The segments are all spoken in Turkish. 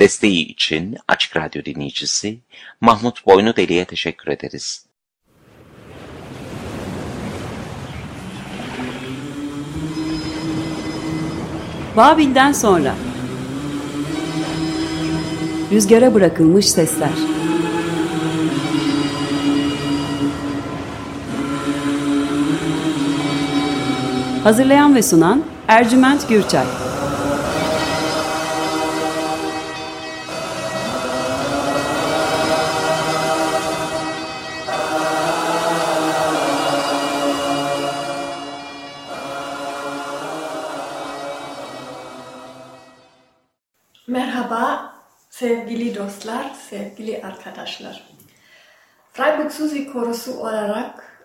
Desteği için Açık Radyo dinleyicisi Mahmut Boynudeli'ye teşekkür ederiz. Babil'den sonra. Rüzgara bırakılmış sesler. Hazırlayan ve sunan Ercüment Gürçay sevgili dostlar, sevgili arkadaşlar. Freiburg Suzi Korosu olarak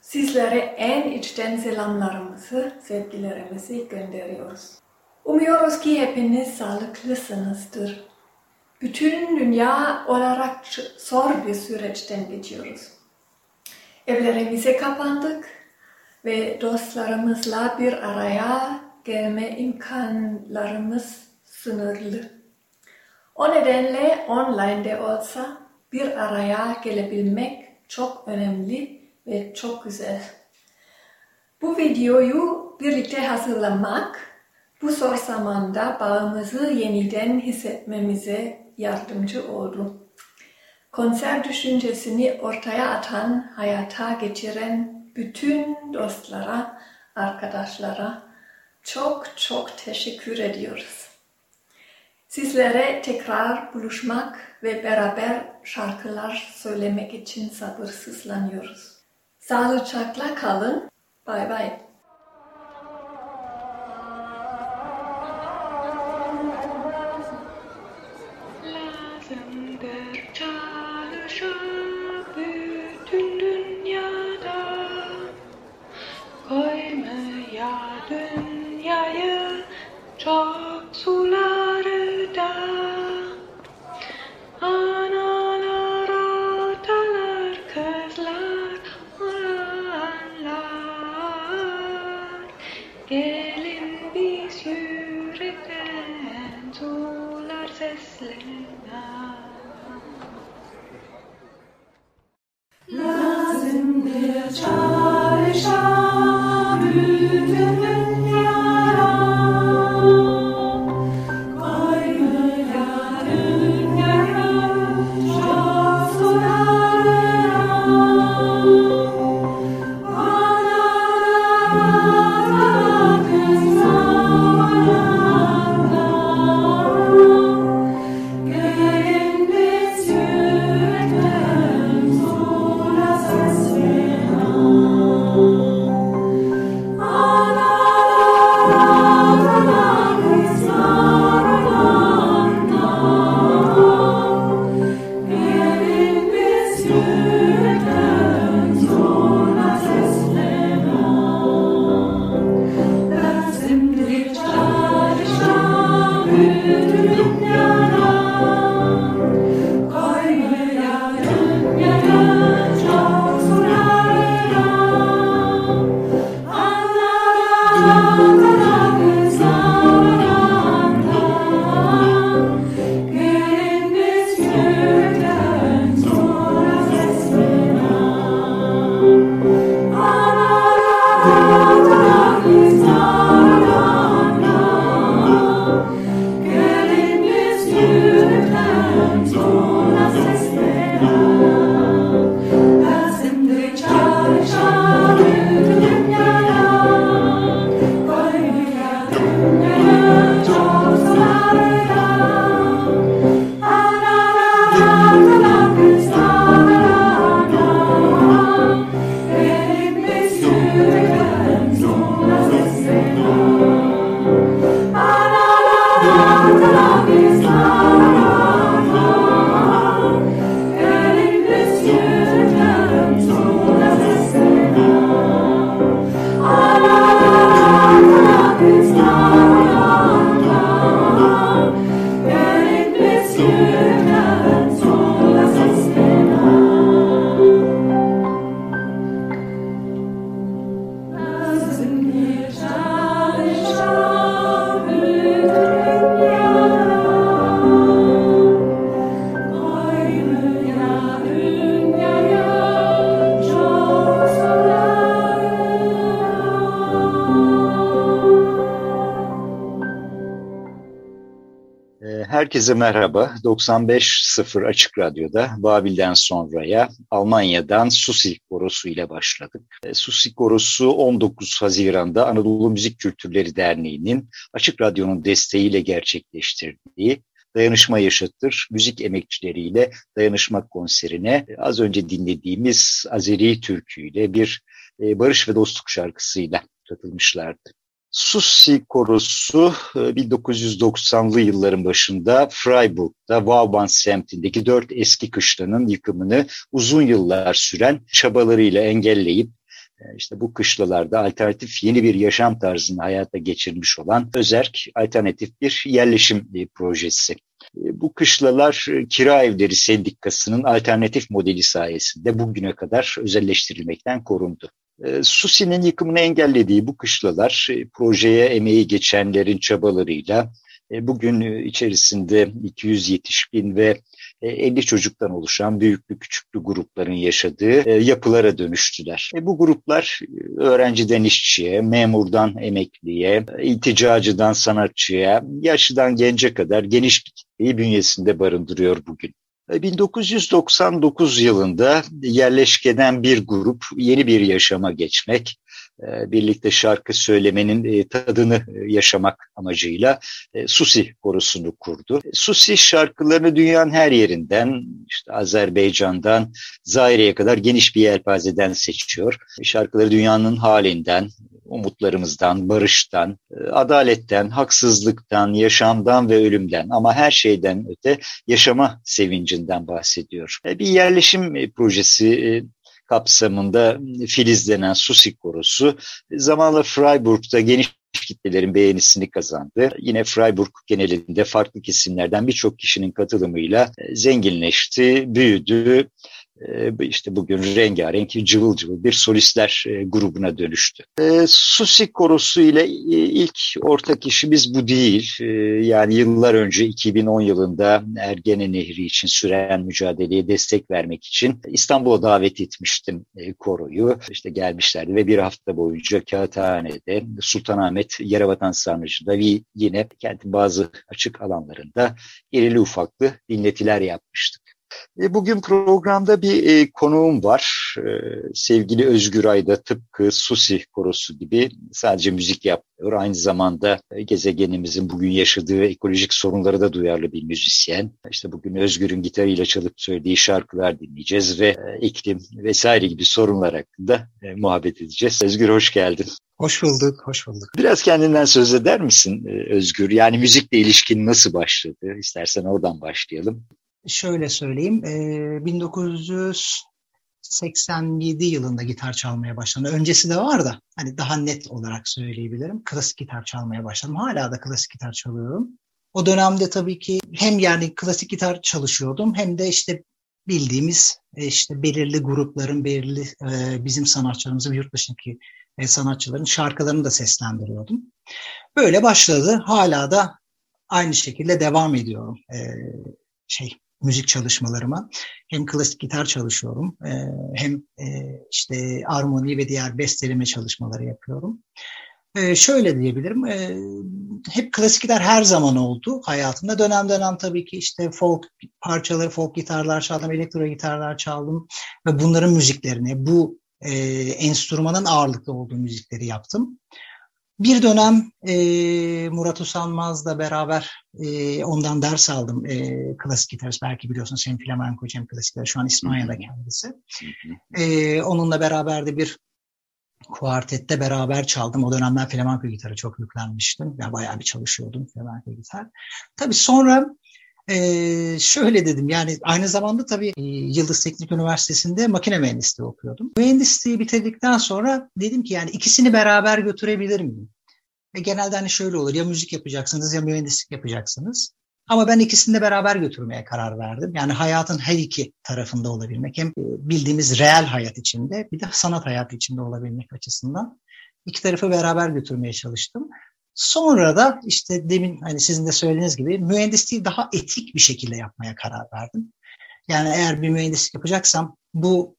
sizlere en içten selamlarımızı, sevgilerimizi gönderiyoruz. Umuyoruz ki hepiniz sağlıklısınızdır. Bütün dünya olarak zor bir süreçten geçiyoruz. Evlerimize kapandık ve dostlarımızla bir araya gelme imkanlarımız sınırlı. O nedenle online de olsa bir araya gelebilmek çok önemli ve çok güzel. Bu videoyu birlikte hazırlamak bu zor zamanda bağımızı yeniden hissetmemize yardımcı oldu. Konser düşüncesini ortaya atan, hayata geçiren bütün dostlara, arkadaşlara çok çok teşekkür ediyoruz. Sizlere tekrar buluşmak ve beraber şarkılar söylemek için sabırsızlanıyoruz. Sağlıcakla kalın. Bay bay. Herkese merhaba. 95.0 Açık Radyo'da Babil'den sonraya Almanya'dan Susi Korosu ile başladık. E, Susi Korosu 19 Haziran'da Anadolu Müzik Kültürleri Derneği'nin Açık Radyo'nun desteğiyle gerçekleştirdiği Dayanışma Yaşatır müzik emekçileriyle dayanışma konserine e, az önce dinlediğimiz Azeri türküyle bir e, barış ve dostluk şarkısıyla katılmışlardı. Susi Korosu 1990'lı e, yılların başında Freiburg'da Vauban semtindeki dört eski kışlanın yıkımını uzun yıllar süren çabalarıyla engelleyip e, işte bu kışlalarda alternatif yeni bir yaşam tarzını hayata geçirmiş olan Özerk alternatif bir yerleşim e, projesi. Bu kışlalar kira evleri sendikasının alternatif modeli sayesinde bugüne kadar özelleştirilmekten korundu. E, Susi'nin yıkımını engellediği bu kışlalar e, projeye emeği geçenlerin çabalarıyla e, bugün içerisinde 200 yetişkin ve 50 çocuktan oluşan büyüklü küçüklü grupların yaşadığı yapılara dönüştüler. Bu gruplar öğrenciden işçiye, memurdan emekliye, ilticacıdan sanatçıya, yaşlıdan gence kadar geniş bir kitleyi bünyesinde barındırıyor bugün. 1999 yılında yerleşkeden bir grup yeni bir yaşama geçmek, e, birlikte şarkı söylemenin e, tadını e, yaşamak amacıyla Susi korusunu kurdu. Susi şarkılarını dünyanın her yerinden, işte Azerbaycan'dan Zaire'ye kadar geniş bir yelpazeden seçiyor. Şarkıları dünyanın halinden, umutlarımızdan, barıştan, e, adaletten, haksızlıktan, yaşamdan ve ölümden ama her şeyden öte yaşama sevincinden bahsediyor. E, bir yerleşim e, projesi kapsamında filizlenen Susi Korosu zamanla Freiburg'da geniş kitlelerin beğenisini kazandı. Yine Freiburg genelinde farklı kesimlerden birçok kişinin katılımıyla zenginleşti, büyüdü işte bugün rengarenk cıvıl cıvıl bir solistler e, grubuna dönüştü. E, Susi Korosu ile e, ilk ortak işimiz bu değil. E, yani yıllar önce 2010 yılında Ergene Nehri için süren mücadeleye destek vermek için İstanbul'a davet etmiştim e, koroyu. İşte gelmişlerdi ve bir hafta boyunca Kağıthane'de, Sultanahmet, Yerebatan Sarnıcı'da ve yine kentin bazı açık alanlarında irili ufaklı dinletiler yapmıştık. E, bugün programda bir e, konuğum var. E, sevgili Özgür Ayda tıpkı Susi Korosu gibi sadece müzik yapmıyor. Aynı zamanda gezegenimizin bugün yaşadığı ekolojik sorunları da duyarlı bir müzisyen. İşte bugün Özgür'ün gitarıyla çalıp söylediği şarkılar dinleyeceğiz ve iklim vesaire gibi sorunlar hakkında muhabbet edeceğiz. Özgür hoş geldin. Hoş bulduk, hoş bulduk. Biraz kendinden söz eder misin Özgür? Yani müzikle ilişkin nasıl başladı? İstersen oradan başlayalım şöyle söyleyeyim. E, 1987 yılında gitar çalmaya başladım. Öncesi de var da hani daha net olarak söyleyebilirim. Klasik gitar çalmaya başladım. Hala da klasik gitar çalıyorum. O dönemde tabii ki hem yani klasik gitar çalışıyordum hem de işte bildiğimiz e, işte belirli grupların, belirli e, bizim sanatçılarımızın, yurt dışındaki e, sanatçıların şarkılarını da seslendiriyordum. Böyle başladı. Hala da aynı şekilde devam ediyorum. Şey müzik çalışmalarıma. Hem klasik gitar çalışıyorum e, hem e, işte armoni ve diğer besteleme çalışmaları yapıyorum. E, şöyle diyebilirim, hep klasik gitar her zaman oldu hayatımda. Dönem dönem tabii ki işte folk parçaları, folk gitarlar çaldım, elektro gitarlar çaldım ve bunların müziklerini, bu e, enstrümanın ağırlıklı olduğu müzikleri yaptım. Bir dönem e, Murat Usanmaz'la beraber e, ondan ders aldım. E, klasik gitarist belki biliyorsunuz hem flamenco hem klasik gitar. Şu an İspanya'da kendisi. E, onunla beraber de bir kuartette beraber çaldım. O dönemler flamenco gitarı çok yüklenmiştim. Ya bayağı bir çalışıyordum flamenco gitar. Tabii sonra ee, şöyle dedim yani aynı zamanda tabii e, Yıldız Teknik Üniversitesi'nde makine mühendisliği okuyordum. Mühendisliği bitirdikten sonra dedim ki yani ikisini beraber götürebilir miyim? Ve genelde hani şöyle olur ya müzik yapacaksınız ya mühendislik yapacaksınız. Ama ben ikisini de beraber götürmeye karar verdim. Yani hayatın her iki tarafında olabilmek. Hem e, bildiğimiz reel hayat içinde bir de sanat hayatı içinde olabilmek açısından. iki tarafı beraber götürmeye çalıştım. Sonra da işte demin hani sizin de söylediğiniz gibi mühendisliği daha etik bir şekilde yapmaya karar verdim. Yani eğer bir mühendislik yapacaksam bu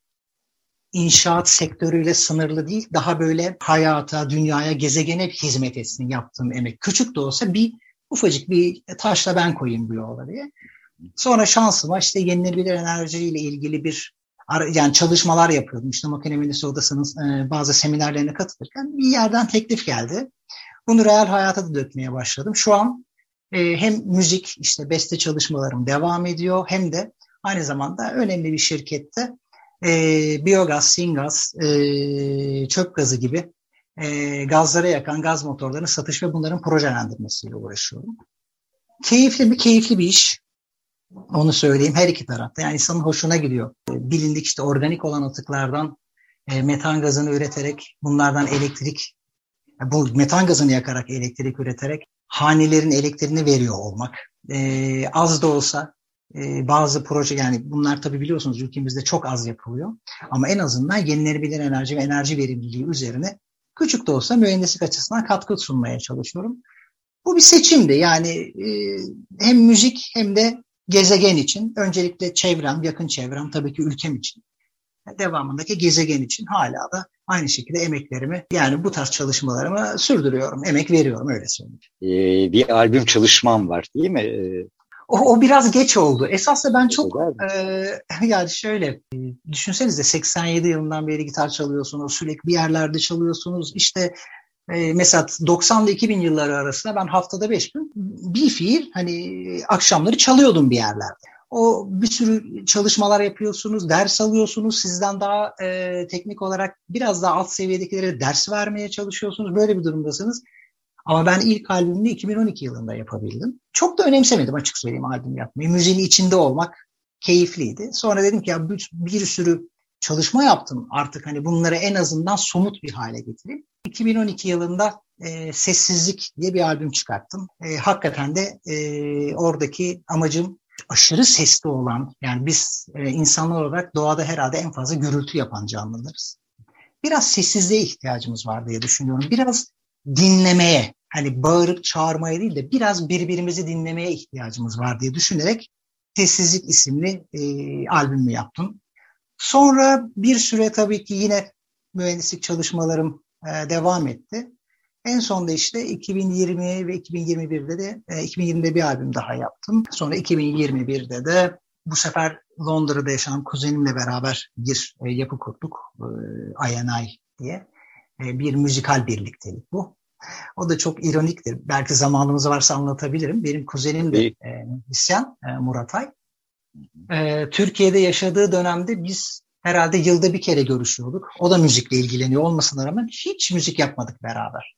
inşaat sektörüyle sınırlı değil, daha böyle hayata, dünyaya, gezegene hizmet etsin yaptığım emek. Küçük de olsa bir ufacık bir taşla ben koyayım bu yola diye. Sonra şansıma işte yenilenebilir enerjiyle ilgili bir yani çalışmalar yapıyordum. İşte makine mühendisi odasının e, bazı seminerlerine katılırken bir yerden teklif geldi. Bunu real hayata da dökmeye başladım. Şu an e, hem müzik işte beste çalışmalarım devam ediyor hem de aynı zamanda önemli bir şirkette e, biyogaz, singaz, e, çöp gazı gibi e, gazlara yakan gaz motorlarının satış ve bunların projelendirmesiyle uğraşıyorum. Keyifli mi? Keyifli bir iş. Onu söyleyeyim her iki tarafta. Yani insanın hoşuna gidiyor. Bilindik işte organik olan atıklardan e, metan gazını üreterek bunlardan elektrik bu metan gazını yakarak elektrik üreterek hanelerin elektriğini veriyor olmak. E, az da olsa e, bazı proje yani bunlar tabii biliyorsunuz ülkemizde çok az yapılıyor. Ama en azından yenilenebilir enerji ve enerji verimliliği üzerine küçük de olsa mühendislik açısından katkı sunmaya çalışıyorum. Bu bir seçimdi yani e, hem müzik hem de gezegen için öncelikle çevrem, yakın çevrem tabii ki ülkem için devamındaki gezegen için hala da aynı şekilde emeklerimi yani bu tarz çalışmalarımı sürdürüyorum. Emek veriyorum öyle söyleyeyim. Ee, bir albüm çalışmam var değil mi? Ee, o, o biraz geç oldu. Esasında ben çok e, yani şöyle e, düşünsenize 87 yılından beri gitar çalıyorsunuz. Sürekli bir yerlerde çalıyorsunuz. İşte e, mesela 90 ile 2000 yılları arasında ben haftada 5 gün bir fiil hani akşamları çalıyordum bir yerlerde. O bir sürü çalışmalar yapıyorsunuz, ders alıyorsunuz. Sizden daha e, teknik olarak biraz daha alt seviyedekilere ders vermeye çalışıyorsunuz. Böyle bir durumdasınız. Ama ben ilk albümünü 2012 yılında yapabildim. Çok da önemsemedim açık söyleyeyim albüm yapmayı. Müziğin içinde olmak keyifliydi. Sonra dedim ki ya bir, bir sürü çalışma yaptım. Artık hani bunları en azından somut bir hale getireyim. 2012 yılında e, Sessizlik diye bir albüm çıkarttım. E, hakikaten de e, oradaki amacım aşırı sesli olan, yani biz e, insanlar olarak doğada herhalde en fazla gürültü yapan canlılarız. Biraz sessizliğe ihtiyacımız var diye düşünüyorum. Biraz dinlemeye, hani bağırıp çağırmaya değil de biraz birbirimizi dinlemeye ihtiyacımız var diye düşünerek Sessizlik isimli e, albümü yaptım. Sonra bir süre tabii ki yine mühendislik çalışmalarım e, devam etti. En sonunda işte 2020 ve 2021'de de e, 2020'de bir albüm daha yaptım. Sonra 2021'de de bu sefer Londra'da yaşanan kuzenimle beraber bir e, yapı kurduk. E, INI diye. E, bir müzikal birliktelik bu. O da çok ironiktir. Belki zamanımız varsa anlatabilirim. Benim kuzenim de e, müzisyen e, Murat Ay. E, Türkiye'de yaşadığı dönemde biz herhalde yılda bir kere görüşüyorduk. O da müzikle ilgileniyor olmasına rağmen hiç müzik yapmadık beraber.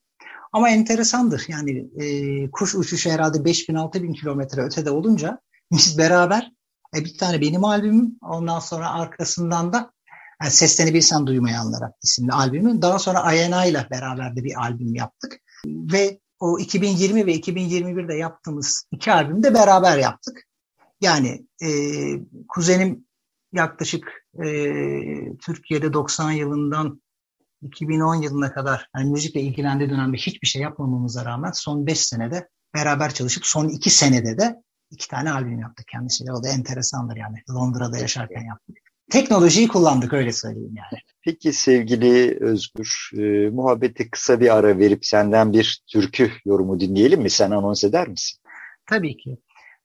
Ama enteresandır. Yani e, kuş uçuşu herhalde 5000-6000 kilometre ötede olunca biz beraber e, bir tane benim albümüm ondan sonra arkasından da yani Seslerini Bilsen Duymayanlara isimli albümün. Daha sonra INA ile beraber de bir albüm yaptık. Ve o 2020 ve 2021'de yaptığımız iki albümü de beraber yaptık. Yani e, kuzenim yaklaşık e, Türkiye'de 90 yılından 2010 yılına kadar yani müzikle ilgilendiği dönemde hiçbir şey yapmamamıza rağmen son 5 senede beraber çalışıp son 2 senede de iki tane albüm yaptık kendisiyle. O da enteresandır yani Londra'da yaşarken yaptık. Teknolojiyi kullandık öyle söyleyeyim yani. Peki sevgili Özgür, e, muhabbete kısa bir ara verip senden bir türkü yorumu dinleyelim mi? Sen anons eder misin? Tabii ki.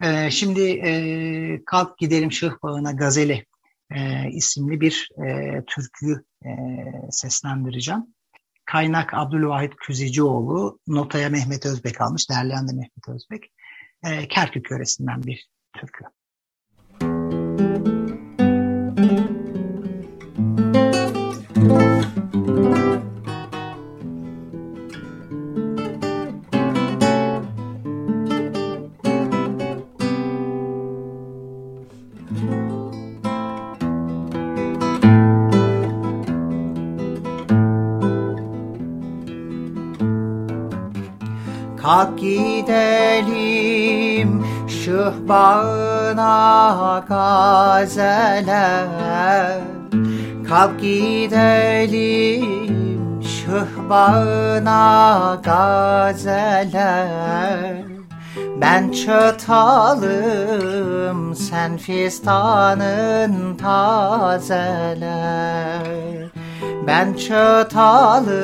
Ee, şimdi e, Kalk Gidelim Şıh Bağına Gazeli e, isimli bir e, türküyü e, seslendireceğim. Kaynak Abdülvahit Küzicioğlu, notaya Mehmet Özbek almış, derleyen de Mehmet Özbek. E, Kerkük yöresinden bir türkü. Bağına gazele Kalk gidelim şıh bağına gazele ben çatalım sen fistanın tazeler. Ben çatalım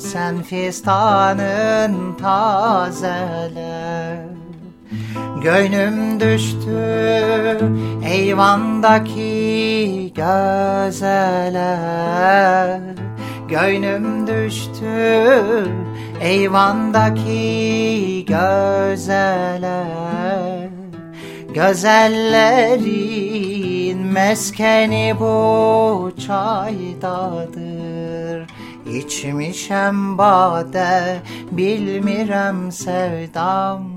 sen fistanın tazele Gönlüm düştü eyvandaki gözele Gönlüm düştü eyvandaki gözele Gözellerin meskeni bu çaydadır. İçmişem bade bilmirem sevdam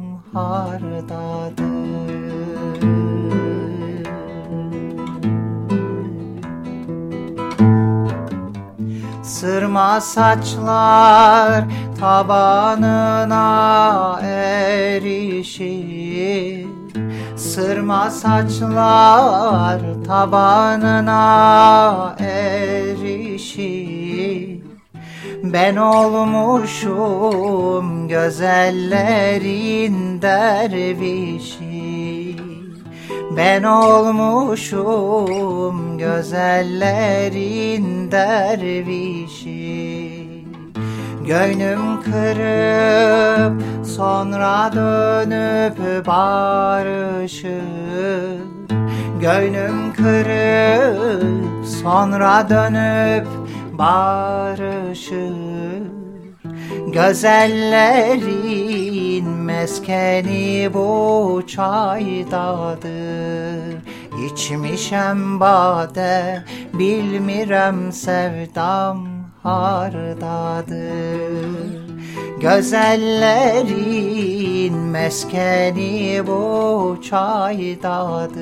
Sırma saçlar tabanına erişir. Sırma saçlar tabanına erişir Ben olmuşum güzellerin dervişi. Ben olmuşum güzellerin dervişi. Gönlüm kırıp sonra dönüp barışır Gönlüm kırıp sonra dönüp barışır. Gözellerin meskeni bu çaydadır İçmişem bade bilmirem sevdam hardadır. Gözellerin meskeni bu çaydadır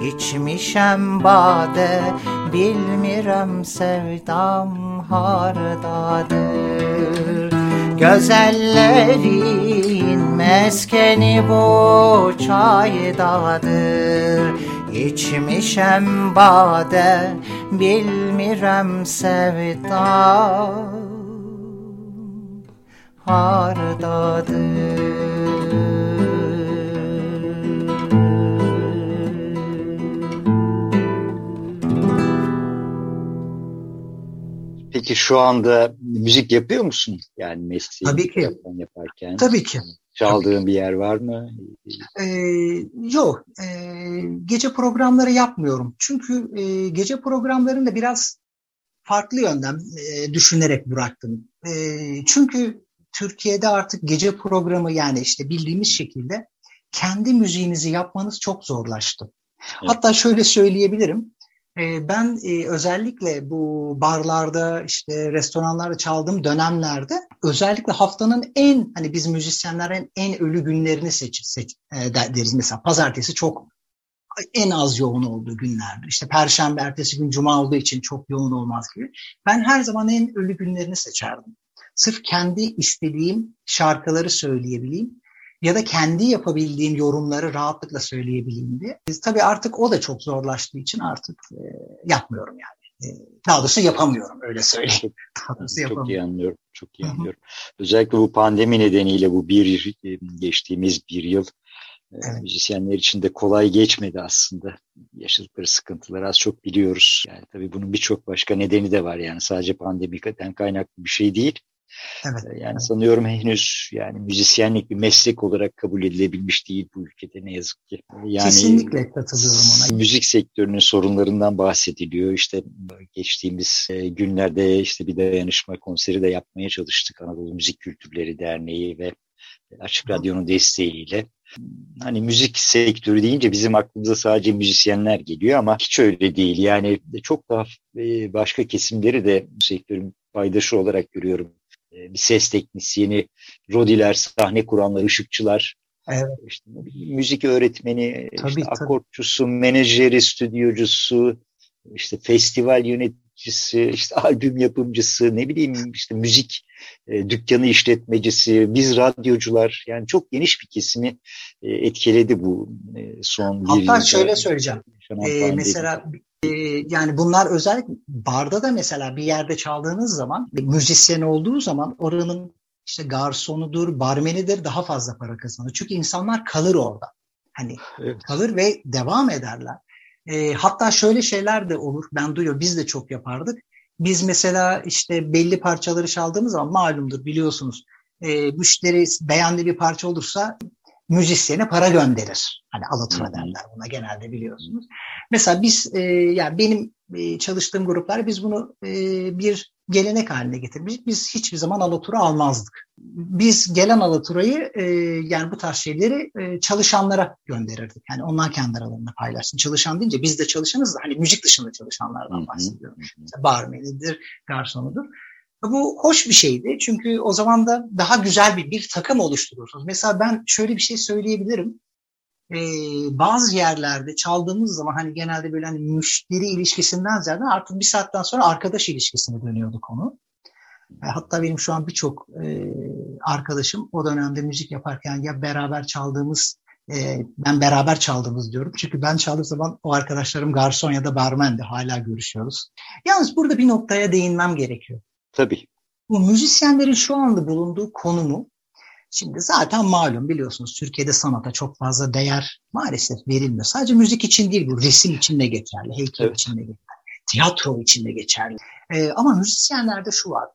İçmişem bade bilmirem sevdam hardadır. Gözellerin meskeni bu çaydadır. İçmişem bade bilmirem sevdam Peki şu anda müzik yapıyor musun? Yani mesleği Tabii ki. yaparken. Tabii ki. Çaldığın bir yer var mı? Ee, yok. Ee, gece programları yapmıyorum. Çünkü e, gece programlarını da biraz farklı yönden e, düşünerek bıraktım. E, çünkü Türkiye'de artık gece programı yani işte bildiğimiz şekilde kendi müziğinizi yapmanız çok zorlaştı. Evet. Hatta şöyle söyleyebilirim. E, ben e, özellikle bu barlarda işte restoranlarda çaldığım dönemlerde özellikle haftanın en hani biz müzisyenlerin en ölü günlerini seç e, deriz. Mesela pazartesi çok en az yoğun olduğu günlerdir. İşte perşembe, ertesi gün cuma olduğu için çok yoğun olmaz gibi. Ben her zaman en ölü günlerini seçerdim. Sırf kendi istediğim şarkıları söyleyebileyim ya da kendi yapabildiğim yorumları rahatlıkla söyleyebileyim diye. Biz, tabii artık o da çok zorlaştığı için artık e, yapmıyorum yani. E, daha doğrusu yapamıyorum öyle söyleyeyim. Daha doğrusu Çok iyi anlıyorum. Çok iyi anlıyorum. Özellikle bu pandemi nedeniyle bu bir geçtiğimiz bir yıl e, Evet. müzisyenler için de kolay geçmedi aslında. Yaşadıkları sıkıntıları az çok biliyoruz. Yani tabii bunun birçok başka nedeni de var. Yani sadece pandemiden kaynaklı bir şey değil. Evet. E, Yani sanıyorum henüz yani müzisyenlik bir meslek olarak kabul edilebilmiş değil bu ülkede ne yazık ki. Yani Kesinlikle katılıyorum ona. Müzik sektörünün sorunlarından bahsediliyor. İşte geçtiğimiz e, günlerde işte bir dayanışma konseri de yapmaya çalıştık. Anadolu Müzik Kültürleri Derneği ve Açık Radyo'nun desteğiyle. Hani müzik sektörü deyince bizim aklımıza sadece müzisyenler geliyor ama hiç öyle değil. Yani çok daha e, başka kesimleri de bu sektörün paydaşı olarak görüyorum. E, Bir ses teknisyeni, rodiler, sahne kuranlar, ışıkçılar, Evet. işte müzik öğretmeni, Tabii, işte tabii. akortçusu, menajeri, stüdyocusu, işte festival yöneticisi, işte albüm yapımcısı, ne bileyim işte müzik e, dükkanı işletmecisi, biz radyocular yani çok geniş bir kesimi e, etkiledi bu e, son bir Hatta şöyle söyleyeceğim. Ee, mesela e, yani bunlar özellikle barda da mesela bir yerde çaldığınız zaman bir müzisyen olduğu zaman oranın işte garsonudur, barmenidir daha fazla para kazanır. Çünkü insanlar kalır orada. Hani Evet. kalır ve devam ederler. E, hatta şöyle şeyler de olur. Ben duyuyorum. Biz de çok yapardık. Biz mesela işte belli parçaları çaldığımız zaman malumdur biliyorsunuz. E, müşteri beğendiği bir parça olursa müzisyene para gönderir. Hani alatura derler buna genelde biliyorsunuz. Mesela biz e, yani benim e, çalıştığım gruplar biz bunu e, bir gelenek haline getirmiş. Biz hiçbir zaman alatura almazdık. Biz gelen alaturayı e, yani bu tarz şeyleri e, çalışanlara gönderirdik. Yani onlar kendi aralarında paylaşsın. Çalışan deyince biz de çalışanız da hani müzik dışında çalışanlardan bahsediyorum. İşte barmenidir, garsonudur. Bu hoş bir şeydi çünkü o zaman da daha güzel bir, bir takım oluşturursunuz. Mesela ben şöyle bir şey söyleyebilirim. Ee, bazı yerlerde çaldığımız zaman hani genelde böyle hani müşteri ilişkisinden ziyade artık bir saatten sonra arkadaş ilişkisine dönüyordu konu. E, hatta benim şu an birçok e, arkadaşım o dönemde müzik yaparken ya beraber çaldığımız e, ben beraber çaldığımız diyorum. Çünkü ben çaldığım zaman o arkadaşlarım garson ya da barmendi hala görüşüyoruz. Yalnız burada bir noktaya değinmem gerekiyor. Tabii. Bu müzisyenlerin şu anda bulunduğu konumu şimdi zaten malum biliyorsunuz Türkiye'de sanata çok fazla değer maalesef verilmiyor. Sadece müzik için değil bu resim için de geçerli, heykel evet. için de geçerli, tiyatro için de geçerli. Ee, ama müzisyenlerde şu var.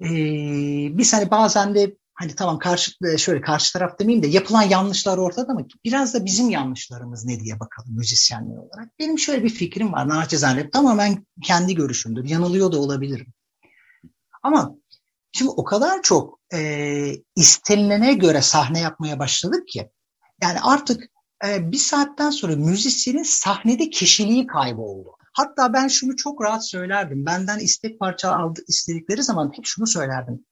Ee, biz hani bazen de hani tamam karşı şöyle karşı taraf demeyeyim de yapılan yanlışlar ortada ama biraz da bizim yanlışlarımız ne diye bakalım müzisyenler olarak. Benim şöyle bir fikrim var naçizane tamamen kendi görüşümdür. Yanılıyor da olabilirim. Ama şimdi o kadar çok e, istenilene göre sahne yapmaya başladık ki yani artık e, bir saatten sonra müzisyenin sahnede kişiliği kayboldu. Hatta ben şunu çok rahat söylerdim. Benden istek parça aldı istedikleri zaman hep şunu söylerdim.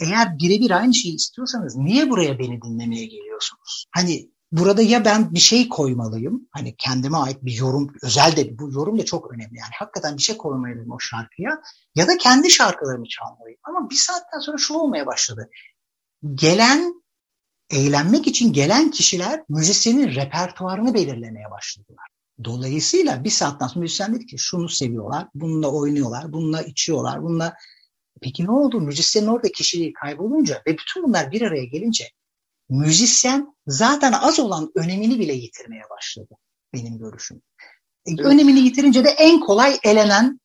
Eğer birebir aynı şeyi istiyorsanız niye buraya beni dinlemeye geliyorsunuz? Hani burada ya ben bir şey koymalıyım. Hani kendime ait bir yorum, özel de bu yorum da çok önemli. Yani hakikaten bir şey koymalıyım o şarkıya ya da kendi şarkılarımı çalmalıyım. Ama bir saatten sonra şu olmaya başladı. Gelen, eğlenmek için gelen kişiler müzisyenin repertuarını belirlemeye başladılar. Dolayısıyla bir saatten sonra müzisyen dedi ki şunu seviyorlar, bununla oynuyorlar, bununla içiyorlar, bununla Peki ne oldu? Müzisyenin orada kişiliği kaybolunca ve bütün bunlar bir araya gelince müzisyen zaten az olan önemini bile yitirmeye başladı benim görüşüm. E, evet. Önemini yitirince de en kolay elenen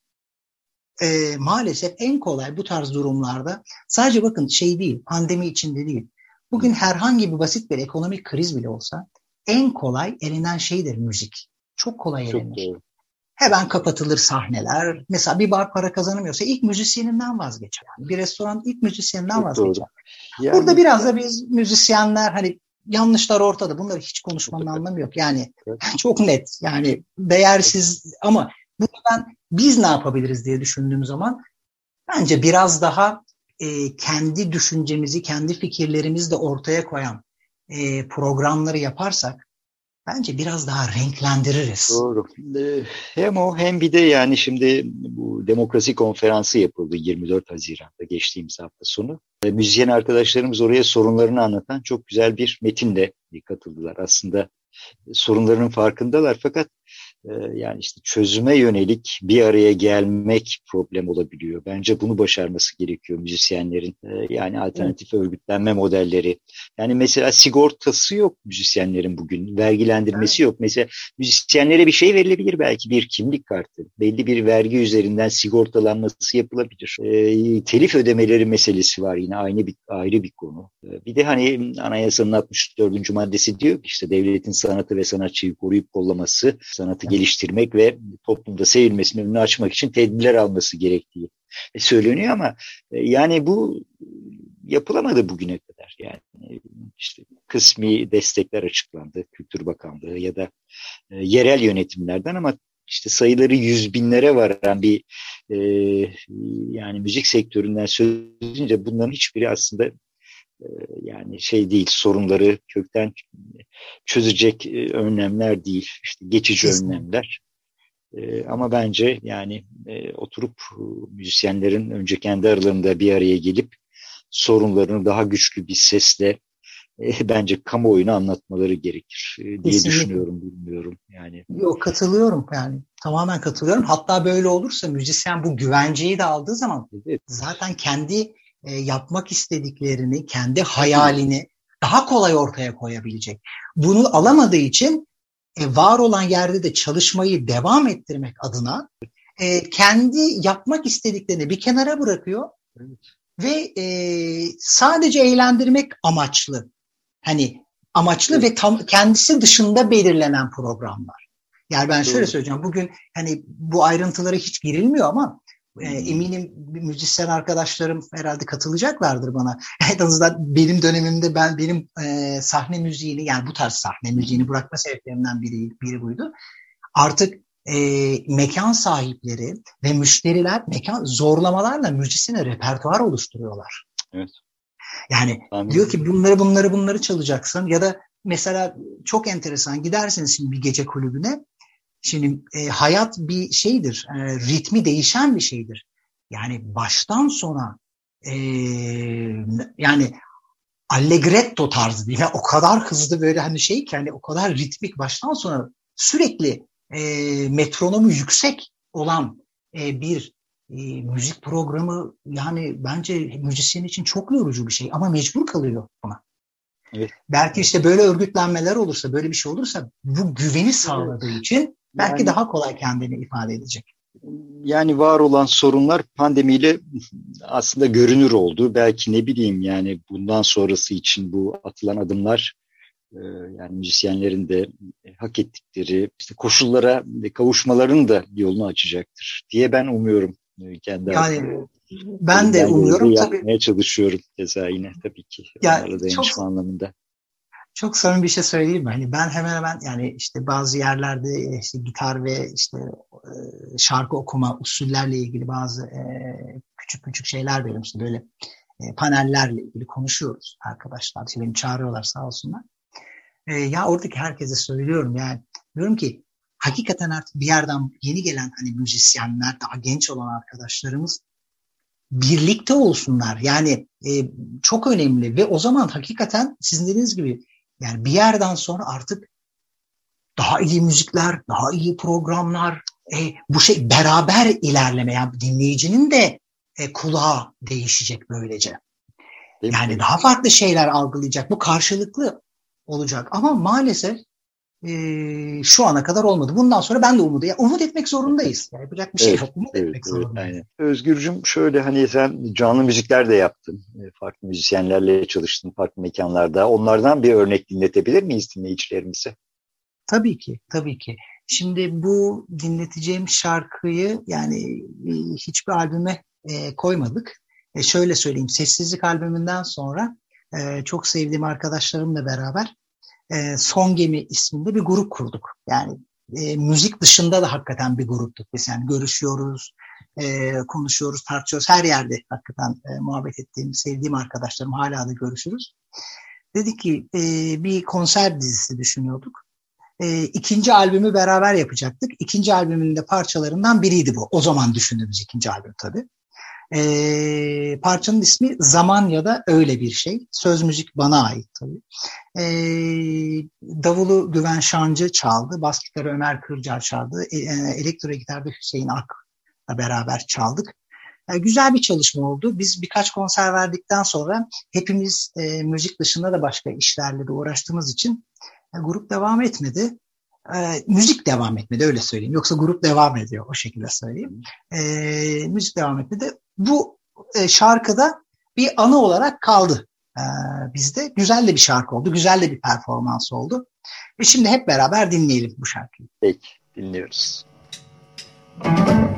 e, maalesef en kolay bu tarz durumlarda sadece bakın şey değil pandemi içinde değil. Bugün herhangi bir basit bir ekonomik kriz bile olsa en kolay elenen şeydir müzik. Çok kolay Çok elenir. Doğru. Hemen kapatılır sahneler. Mesela bir bar para kazanamıyorsa ilk müzisyeninden vazgeçer. Yani bir restoran ilk müzisyeninden Çok vazgeçer. Yani, Burada biraz da biz müzisyenler hani yanlışlar ortada. Bunları hiç konuşmanın anlamı yok. Yani çok net. Yani değersiz ama buradan biz ne yapabiliriz diye düşündüğüm zaman bence biraz daha e, kendi düşüncemizi, kendi fikirlerimizi de ortaya koyan e, programları yaparsak bence biraz daha renklendiririz. Doğru. Ee, hem o hem bir de yani şimdi bu demokrasi konferansı yapıldı 24 Haziran'da geçtiğimiz hafta sonu. Müzisyen arkadaşlarımız oraya sorunlarını anlatan çok güzel bir metinle katıldılar. Aslında sorunlarının farkındalar fakat ee, yani işte çözüme yönelik bir araya gelmek problem olabiliyor. Bence bunu başarması gerekiyor müzisyenlerin. Ee, yani alternatif örgütlenme modelleri. Yani mesela sigortası yok müzisyenlerin bugün. Vergilendirmesi yok. Mesela müzisyenlere bir şey verilebilir belki bir kimlik kartı. Belli bir vergi üzerinden sigortalanması yapılabilir. E, telif ödemeleri meselesi var yine aynı bir ayrı bir konu. E, bir de hani anayasanın 64. maddesi diyor ki işte devletin sanatı ve sanatçıyı koruyup kollaması, sanatı geliştirmek ve toplumda sevilmesini önünü açmak için tedbirler alması gerektiği söyleniyor ama e, yani bu yapılamadı bugüne kadar. Yani işte kısmi destekler açıklandı Kültür Bakanlığı ya da e, yerel yönetimlerden ama işte sayıları yüz binlere varan bir e, yani müzik sektöründen söz edince bunların hiçbiri aslında e, yani şey değil sorunları kökten çözecek e, önlemler değil işte geçici Kesinlikle. önlemler e, ama bence yani oturup müzisyenlerin önce kendi aralarında bir araya gelip sorunlarını daha güçlü bir sesle bence kamuoyuna anlatmaları gerekir diye Kesinlikle. düşünüyorum bilmiyorum yani. Yok katılıyorum yani tamamen katılıyorum. Hatta böyle olursa müzisyen bu güvenceyi de aldığı zaman evet. zaten kendi e, yapmak istediklerini, kendi hayalini daha kolay ortaya koyabilecek. Bunu alamadığı için e, var olan yerde de çalışmayı devam ettirmek adına e, kendi yapmak istediklerini bir kenara bırakıyor ve e, sadece eğlendirmek amaçlı. Hani amaçlı ve tam kendisi dışında belirlenen programlar. Yani ben şöyle söyleyeceğim. Bugün hani bu ayrıntılara hiç girilmiyor ama eminim müzisyen arkadaşlarım herhalde katılacaklardır bana. En azından benim dönemimde ben benim e, sahne müziğini yani bu tarz sahne müziğini bırakma sebeplerimden biri, biri buydu. Artık e, mekan sahipleri ve müşteriler mekan zorlamalarla müzisyene repertuar oluşturuyorlar. Evet. Yani Tahmin diyor ki bunları bunları bunları çalacaksın ya da mesela çok enteresan gidersiniz şimdi bir gece kulübüne. Şimdi e, hayat bir şeydir, e, ritmi değişen bir şeydir. Yani baştan sona e, yani allegretto tarzı değil. O kadar hızlı böyle hani şey ki hani o kadar ritmik baştan sona sürekli e, metronomu yüksek olan e, bir e, müzik programı yani bence müzisyen için çok yorucu bir şey ama mecbur kalıyor buna. Evet. Belki işte böyle örgütlenmeler olursa, böyle bir şey olursa bu güveni sağladığı için belki Yani- daha kolay kendini ifade edecek. Yani var olan sorunlar pandemiyle aslında görünür oldu. Belki ne bileyim yani bundan sonrası için bu atılan adımlar e, yani müzisyenlerin de hak ettikleri işte koşullara kavuşmaların da yolunu açacaktır diye ben umuyorum e, kendi Yani adıma. ben de umuyorum tabii yapmaya çalışıyorum keza yine tabii ki. Ya, Onlarla çok- anlamında. çok samimi bir şey söyleyeyim mi? Hani ben hemen hemen yani işte bazı yerlerde işte gitar ve işte e, şarkı okuma usullerle ilgili bazı e, küçük küçük şeyler veriyorum işte böyle e, panellerle ilgili konuşuyoruz arkadaşlar. İşte beni çağırıyorlar sağ olsunlar. E, ya oradaki herkese söylüyorum yani diyorum ki hakikaten artık bir yerden yeni gelen hani müzisyenler daha genç olan arkadaşlarımız birlikte olsunlar. Yani e, çok önemli ve o zaman hakikaten sizin dediğiniz gibi yani bir yerden sonra artık daha iyi müzikler, daha iyi programlar, e, bu şey beraber ilerleme yani dinleyicinin de e, kulağı değişecek böylece. Yani daha farklı şeyler algılayacak. Bu karşılıklı olacak. Ama maalesef e, şu ana kadar olmadı. Bundan sonra ben de umut, ya, umut etmek zorundayız. Yani yapacak bir şey Evet, yok. Umut Evet, etmek evet, zorundayız. aynen. Özgürcüm şöyle hani sen canlı müzikler de yaptın. E, Farklı müzisyenlerle çalıştın farklı mekanlarda. Onlardan bir örnek dinletebilir miyiz dinleyicilerimize? Tabii ki, tabii ki. Şimdi bu dinleteceğim şarkıyı yani e, hiçbir albüme e, koymadık. E, şöyle söyleyeyim, Sessizlik albümünden sonra e, çok sevdiğim arkadaşlarımla beraber e, Son Gemi isminde bir grup kurduk. Yani e, müzik dışında da hakikaten bir gruptuk biz. Yani görüşüyoruz, e, konuşuyoruz, tartışıyoruz. Her yerde hakikaten e, muhabbet ettiğim, sevdiğim arkadaşlarım hala da görüşürüz. Dedik ki e, bir konser dizisi düşünüyorduk. E, ikinci albümü beraber yapacaktık. İkinci albümün de parçalarından biriydi bu. O zaman düşündüğümüz ikinci albüm tabii. E, parçanın ismi Zaman ya da Öyle Bir Şey. Söz müzik bana ait tabii. E, davulu Güven Şancı çaldı. Bas gitarı Ömer Kırcar çaldı. E, e, elektro gitarda Hüseyin Ak'la beraber çaldık. E, güzel bir çalışma oldu. Biz birkaç konser verdikten sonra hepimiz e, müzik dışında da başka işlerle de uğraştığımız için e, grup devam etmedi. E, müzik devam etmedi öyle söyleyeyim. Yoksa grup devam ediyor o şekilde söyleyeyim. E, müzik devam etmedi. Bu e, şarkıda bir anı olarak kaldı e, bizde. Güzel de bir şarkı oldu. Güzel de bir performans oldu. Ve şimdi hep beraber dinleyelim bu şarkıyı. Peki dinliyoruz. uyu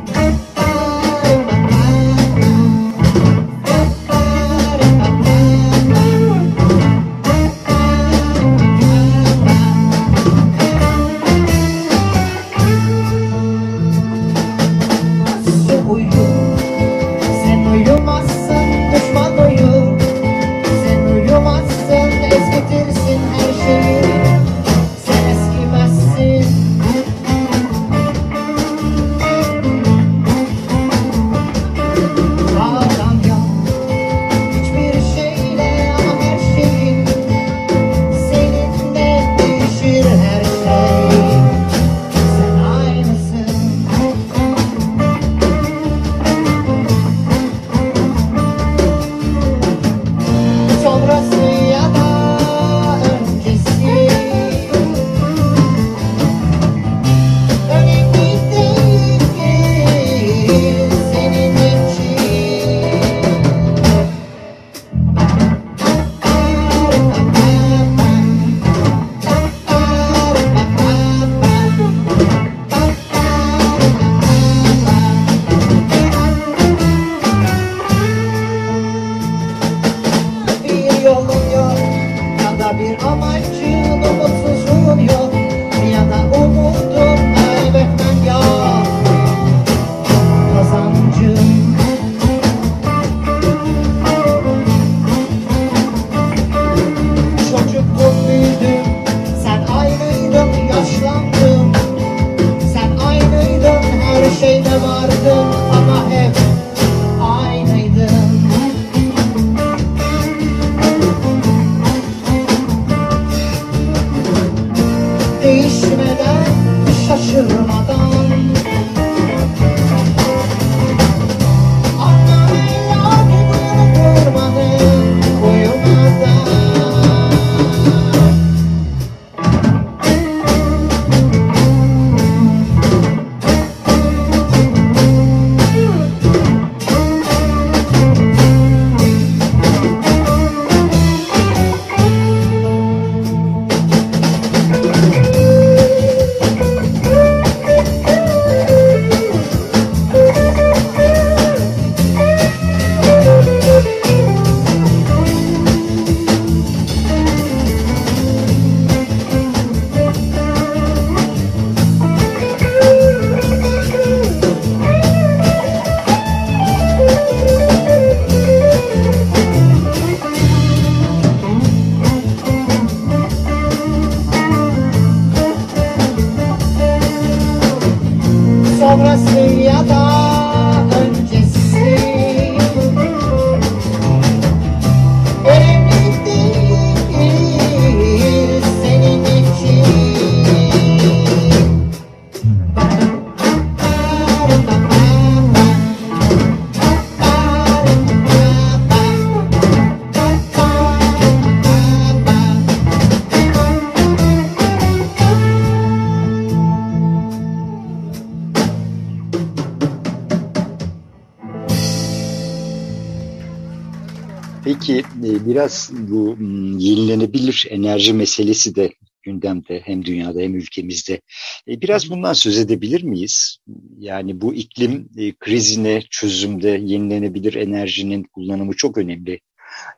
biraz bu m, yenilenebilir enerji meselesi de gündemde hem dünyada hem ülkemizde. E, Biraz bundan söz edebilir miyiz? Yani bu iklim e, krizine çözümde yenilenebilir enerjinin kullanımı çok önemli.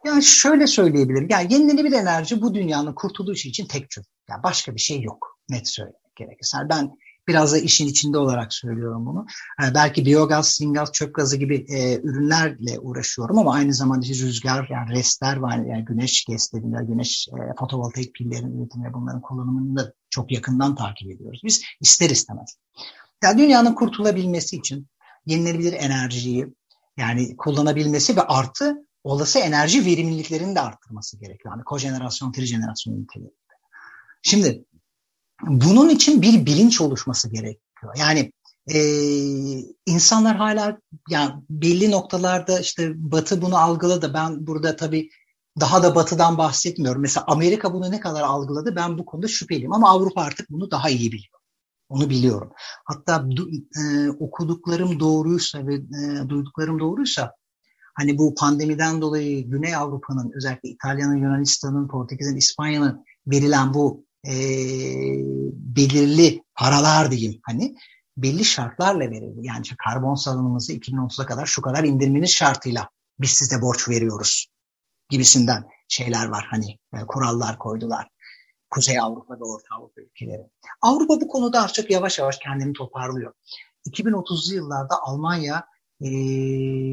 Yani şöyle söyleyebilirim. Yani yenilenebilir enerji bu dünyanın kurtuluşu için tek çözüm. Yani başka bir şey yok. Net söylemek gerekirse. Yani ben biraz da işin içinde olarak söylüyorum bunu. Yani belki biyogaz, singaz, çöp gazı gibi e, ürünlerle uğraşıyorum ama aynı zamanda rüzgar, yani restler var, yani güneş GES'lerinde, güneş e, fotovoltaik pillerin üretimi bunların kullanımını da çok yakından takip ediyoruz. Biz ister istemez. Yani dünyanın kurtulabilmesi için yenilenebilir enerjiyi yani kullanabilmesi ve artı olası enerji verimliliklerini de arttırması gerekiyor. Yani kojenerasyon, trijenerasyon üniteleri. Şimdi bunun için bir bilinç oluşması gerekiyor. Yani e, insanlar hala yani belli noktalarda işte Batı bunu algıladı. Ben burada tabii daha da Batı'dan bahsetmiyorum. Mesela Amerika bunu ne kadar algıladı ben bu konuda şüpheliyim. Ama Avrupa artık bunu daha iyi biliyor. Onu biliyorum. Hatta e, okuduklarım doğruysa ve e, duyduklarım doğruysa hani bu pandemiden dolayı Güney Avrupa'nın özellikle İtalya'nın, Yunanistan'ın, Portekiz'in, İspanya'nın verilen bu e, belirli paralar diyeyim hani belli şartlarla verildi. Yani işte karbon salınımımızı 2030'a kadar şu kadar indirmeniz şartıyla biz size borç veriyoruz gibisinden şeyler var hani e, kurallar koydular. Kuzey Avrupa ve Orta Avrupa ülkeleri. Avrupa bu konuda artık yavaş yavaş kendini toparlıyor. 2030'lu yıllarda Almanya e,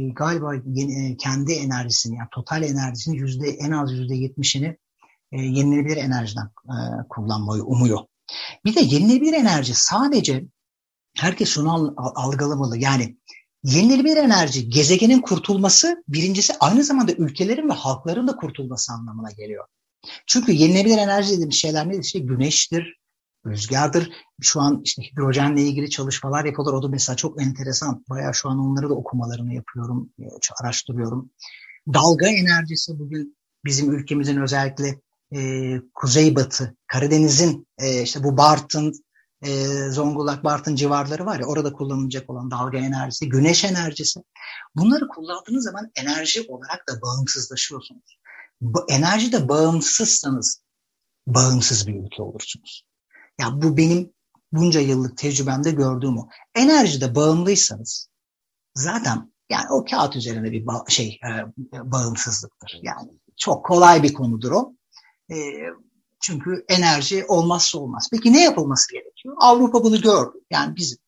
galiba yeni, kendi enerjisini yani total enerjisinin yüzde en az yüzde yetmişini e, yenilenebilir enerjiden e, kullanmayı umuyor. Bir de yenilenebilir enerji sadece herkes şunu algılamalı. Yani yenilenebilir enerji gezegenin kurtulması birincisi aynı zamanda ülkelerin ve halkların da kurtulması anlamına geliyor. Çünkü yenilenebilir enerji dediğimiz şeyler nedir? İşte güneştir, rüzgardır. Şu an işte hidrojenle ilgili çalışmalar yapıyorlar. O da mesela çok enteresan. Bayağı şu an onları da okumalarını yapıyorum, araştırıyorum. Dalga enerjisi bugün bizim ülkemizin özellikle e, kuzeybatı, Karadeniz'in e, işte bu Bartın, e, Zonguldak, Bartın civarları var ya orada kullanılacak olan dalga enerjisi, güneş enerjisi. Bunları kullandığınız zaman enerji olarak da bağımsızlaşıyorsunuz. Bu enerjide bağımsızsanız bağımsız bir ülke olursunuz. Ya bu benim bunca yıllık tecrübemde gördüğüm o. Enerjide bağımlıysanız zaten yani o kağıt üzerinde bir ba- şey e, bağımsızlıktır. Yani çok kolay bir konudur o. E, çünkü enerji olmazsa olmaz. Peki ne yapılması gerekiyor? Avrupa bunu gördü. Yani biz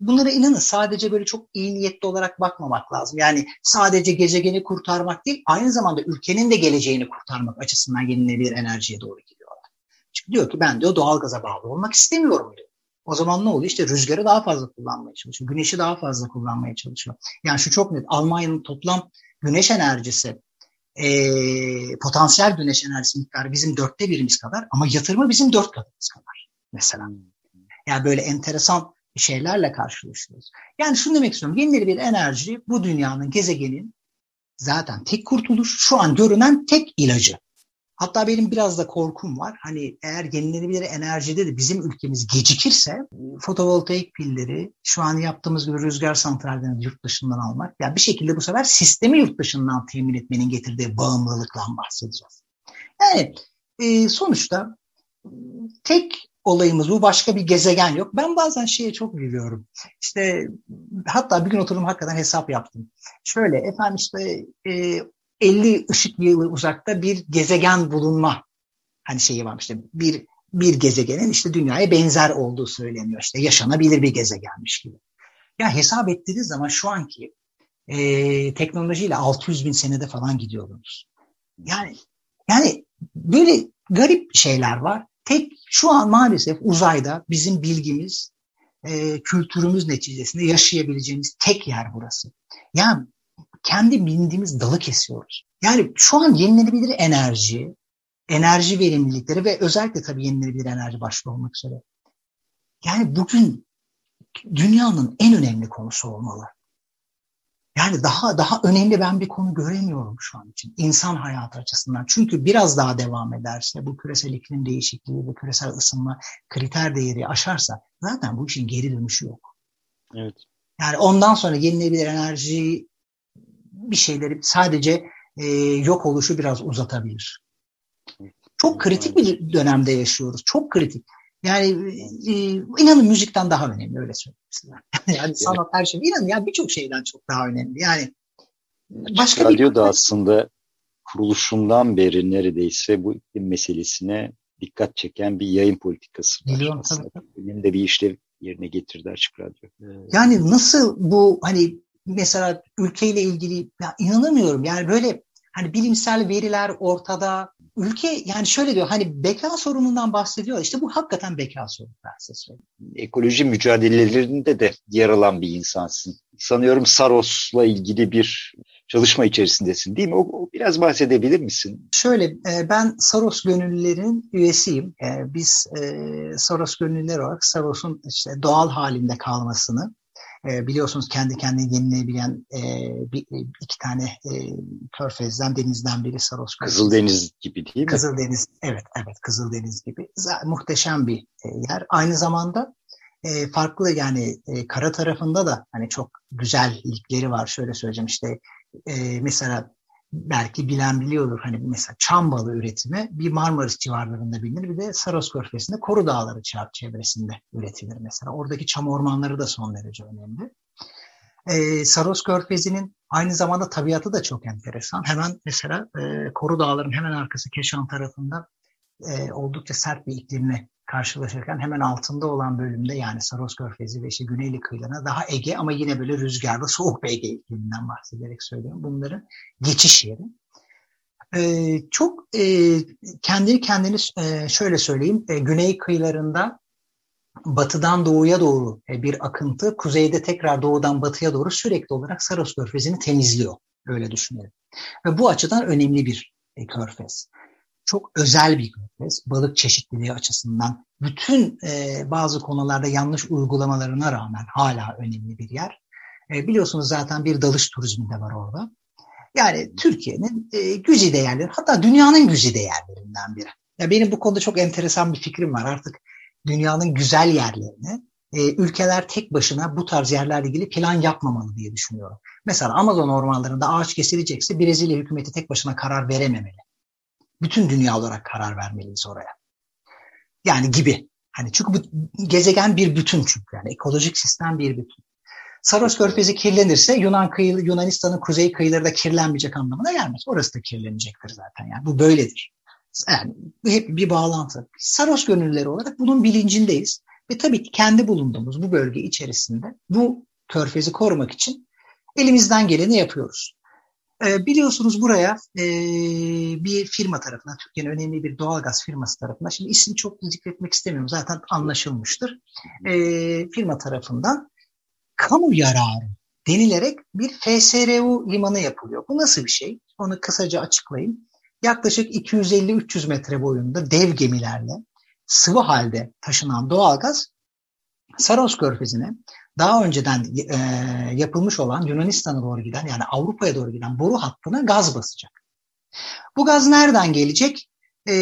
bunlara inanın sadece böyle çok iyi niyetli olarak bakmamak lazım. Yani sadece gezegeni kurtarmak değil, aynı zamanda ülkenin de geleceğini kurtarmak açısından yenilenebilir enerjiye doğru gidiyorlar. Çünkü diyor ki ben diyor doğalgaza bağlı olmak istemiyorum diyor. O zaman ne oluyor? İşte rüzgarı daha fazla kullanmaya çalışıyor. Güneşi daha fazla kullanmaya çalışıyor. Yani şu çok net. Almanya'nın toplam güneş enerjisi e, potansiyel güneş enerjisi miktarı bizim dörtte birimiz kadar ama yatırımı bizim dört katımız kadar mesela. Yani böyle enteresan şeylerle karşılaşıyoruz. Yani şunu demek istiyorum. Yenilenebilir enerji bu dünyanın, gezegenin zaten tek kurtuluş, şu an görünen tek ilacı. Hatta benim biraz da korkum var. Hani eğer yenilenebilir enerjide de bizim ülkemiz gecikirse fotovoltaik pilleri şu an yaptığımız gibi rüzgar santrallerini yurt dışından almak. Yani bir şekilde bu sefer sistemi yurt dışından temin etmenin getirdiği bağımlılıktan bahsedeceğiz. Yani e, sonuçta tek olayımız bu başka bir gezegen yok. Ben bazen şeye çok gülüyorum. İşte hatta bir gün oturdum hakikaten hesap yaptım. Şöyle efendim işte e, 50 ışık yılı uzakta bir gezegen bulunma hani şeyi var işte bir bir gezegenin işte dünyaya benzer olduğu söyleniyor işte yaşanabilir bir gezegenmiş gibi. Ya hesap ettiğiniz zaman şu anki e, teknolojiyle 600 bin senede falan gidiyoruz. Yani yani böyle garip şeyler var. Tek şu an maalesef uzayda bizim bilgimiz, e, kültürümüz neticesinde yaşayabileceğimiz tek yer burası. Yani kendi bildiğimiz dalı kesiyoruz. Yani şu an yenilenebilir enerji, enerji verimlilikleri ve özellikle tabii yenilenebilir enerji başta olmak üzere. Yani bugün dünyanın en önemli konusu olmalı. Yani daha daha önemli ben bir konu göremiyorum şu an için insan hayatı açısından. Çünkü biraz daha devam ederse bu küresel iklim değişikliği ve küresel ısınma kriter değeri aşarsa zaten bu işin geri dönüşü yok. Evet. Yani ondan sonra yenilenebilir enerji bir şeyleri sadece e, yok oluşu biraz uzatabilir. Çok kritik bir dönemde yaşıyoruz. Çok kritik. Yani e, inanın müzikten daha önemli öyle söyleyeyim size. yani sanat her şey. İnanın ya birçok şeyden çok daha önemli. Yani başka Radyo bir... da aslında kuruluşundan beri neredeyse bu iklim meselesine dikkat çeken bir yayın politikası var. Biliyorum tabii. Benim de bir işlev yerine getirdi Açık Radyo. Yani nasıl bu hani mesela ülkeyle ilgili ya inanamıyorum. Yani böyle hani bilimsel veriler ortada. Ülke yani şöyle diyor hani beka sorunundan bahsediyor. İşte bu hakikaten beka sorunu ben Ekoloji mücadelelerinde de yer alan bir insansın. Sanıyorum Saros'la ilgili bir çalışma içerisindesin değil mi? O, o biraz bahsedebilir misin? Şöyle e, ben Saros gönüllülerin üyesiyim. E, biz e, Saros gönüllüler olarak Saros'un işte doğal halinde kalmasını e, biliyorsunuz kendi kendine yenileyebilen e, bir, e, iki tane e, körfezden, denizden biri Saros Kızıldeniz gibi değil mi? Kızıldeniz, evet, evet Kızıldeniz gibi. Zaten muhteşem bir e, yer. Aynı zamanda e, farklı yani e, kara tarafında da hani çok güzellikleri var. Şöyle söyleyeceğim işte e, mesela belki bilen biliyordur hani mesela çam balı üretimi bir Marmaris civarlarında bilinir bir de Saros Körfezi'nde Koru Dağları çevresinde üretilir mesela. Oradaki çam ormanları da son derece önemli. Ee, Saros Körfezi'nin aynı zamanda tabiatı da çok enteresan. Hemen mesela e, Koru Dağları'nın hemen arkası Keşan tarafında e, oldukça sert bir iklimle karşılaşırken hemen altında olan bölümde yani Saros Körfezi ve işte Güneyli kıyılarına daha Ege ama yine böyle rüzgarlı soğuk bir Ege ikliminden bahsederek söylüyorum. Bunların geçiş yeri. Ee, çok e, kendi kendini e, şöyle söyleyeyim. E, güney kıyılarında batıdan doğuya doğru e, bir akıntı, kuzeyde tekrar doğudan batıya doğru sürekli olarak Saros Körfezi'ni temizliyor. Öyle düşünüyorum. Ve bu açıdan önemli bir e, körfez çok özel bir körfez. Balık çeşitliliği açısından bütün e, bazı konularda yanlış uygulamalarına rağmen hala önemli bir yer. E, biliyorsunuz zaten bir dalış turizmi de var orada. Yani Türkiye'nin e, güzide yerleri hatta dünyanın güzide yerlerinden biri. Ya benim bu konuda çok enteresan bir fikrim var. Artık dünyanın güzel yerlerini e, ülkeler tek başına bu tarz yerlerle ilgili plan yapmamalı diye düşünüyorum. Mesela Amazon ormanlarında ağaç kesilecekse Brezilya hükümeti tek başına karar verememeli. Bütün dünya olarak karar vermeliyiz oraya. Yani gibi. Hani çünkü bu gezegen bir bütün çünkü yani ekolojik sistem bir bütün. Saros Körfezi kirlenirse Yunan kıyı, Yunanistan'ın kuzey kıyıları da kirlenmeyecek anlamına gelmez. Orası da kirlenecektir zaten yani. Bu böyledir. Yani hep bir bağlantı. Saros gönüllüleri olarak bunun bilincindeyiz. Ve tabii ki kendi bulunduğumuz bu bölge içerisinde bu körfezi korumak için elimizden geleni yapıyoruz. E, biliyorsunuz buraya e, bir firma tarafından, Türkiye'nin önemli bir doğalgaz firması tarafından, şimdi isim çok zikretmek istemiyorum zaten anlaşılmıştır. E, firma tarafından kamu yararı denilerek bir FSRU limanı yapılıyor. Bu nasıl bir şey? Onu kısaca açıklayayım. Yaklaşık 250-300 metre boyunda dev gemilerle sıvı halde taşınan doğalgaz Saros Körfezi'ne daha önceden e, yapılmış olan Yunanistan'a doğru giden yani Avrupa'ya doğru giden boru hattına gaz basacak. Bu gaz nereden gelecek? E,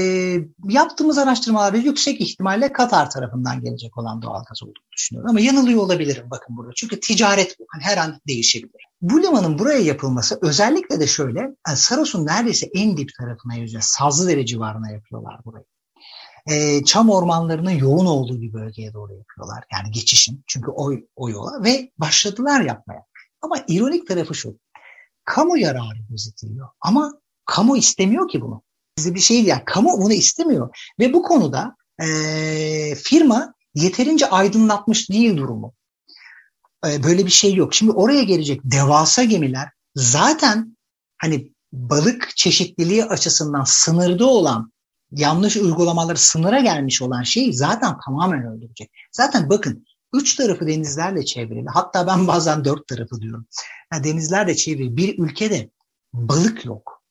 yaptığımız araştırmalarda yüksek ihtimalle Katar tarafından gelecek olan doğalgaz olduğunu düşünüyorum. Ama yanılıyor olabilirim bakın burada. Çünkü ticaret bu. Yani her an değişebilir. Bu limanın buraya yapılması özellikle de şöyle. Yani Saros'un neredeyse en dip tarafına yüzüyor. Sazlıdere civarına yapıyorlar burayı e, çam ormanlarının yoğun olduğu bir bölgeye doğru yapıyorlar. Yani geçişin çünkü o, o yola ve başladılar yapmaya. Ama ironik tarafı şu. Kamu yararı gözetiliyor ama kamu istemiyor ki bunu. Bize bir şey yani kamu bunu istemiyor. Ve bu konuda e, firma yeterince aydınlatmış değil durumu. E, böyle bir şey yok. Şimdi oraya gelecek devasa gemiler zaten hani balık çeşitliliği açısından sınırda olan yanlış uygulamaları sınıra gelmiş olan şeyi zaten tamamen öldürecek. Zaten bakın üç tarafı denizlerle çevrili. Hatta ben bazen dört tarafı diyorum. Yani denizlerle çevrili bir ülkede balık yok.